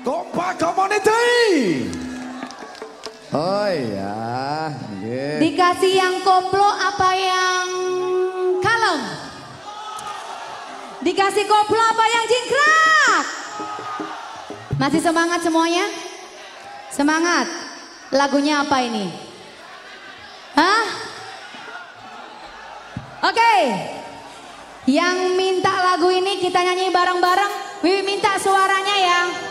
Kompak Community. Oh iya, nggih. Dikasih yang koplo apa yang kalem? Dikasih koplo apa yang jingkrak? Masih semangat semuanya? Semangat. Lagunya apa ini? Hah? Oke. Yang minta lagu ini kita nyanyi bareng-bareng. Wiwi minta suaranya ya.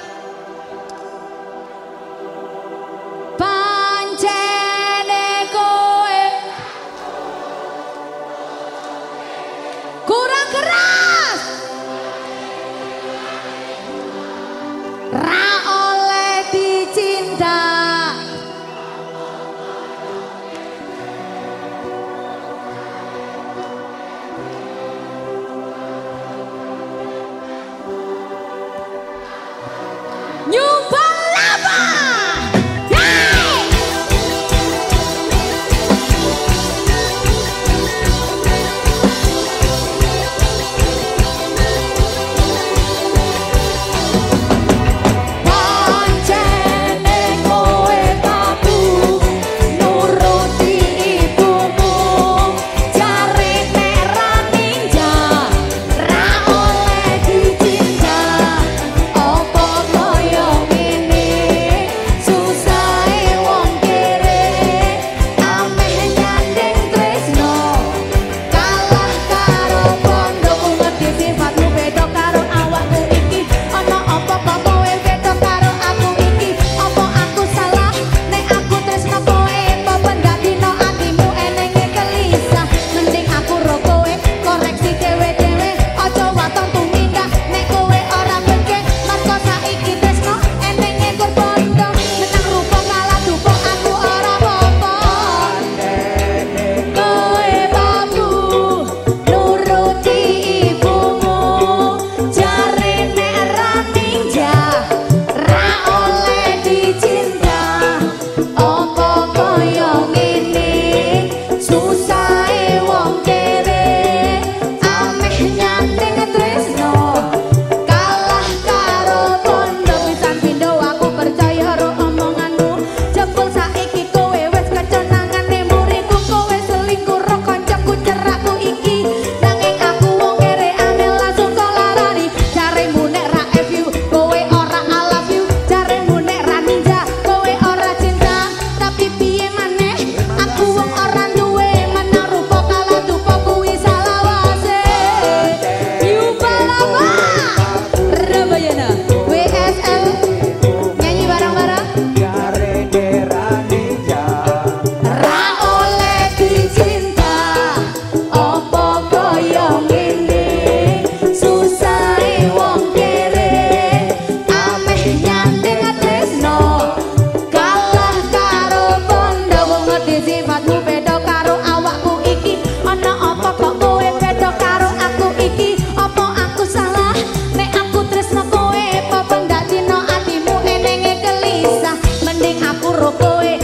tierra. kowe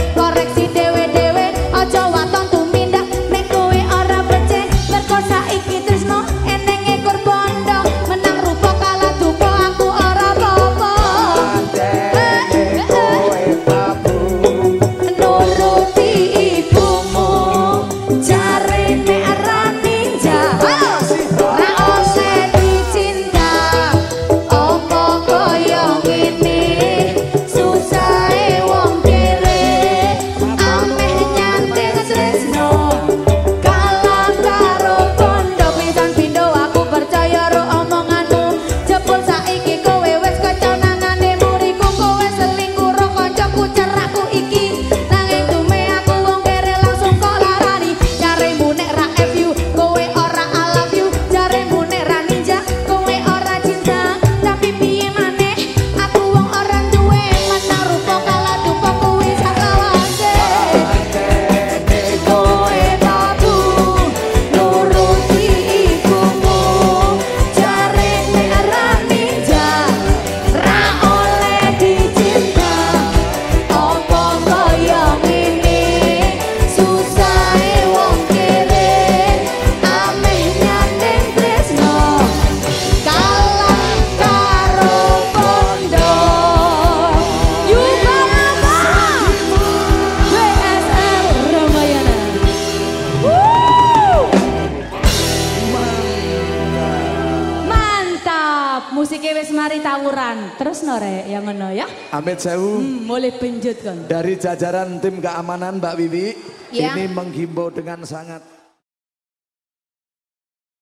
mari tawuran. Terus nore yang ngono ya. Amit sewu. Hmm, boleh penjut kan. Dari jajaran tim keamanan Mbak Wiwi. Ya. Ini menghimbau dengan sangat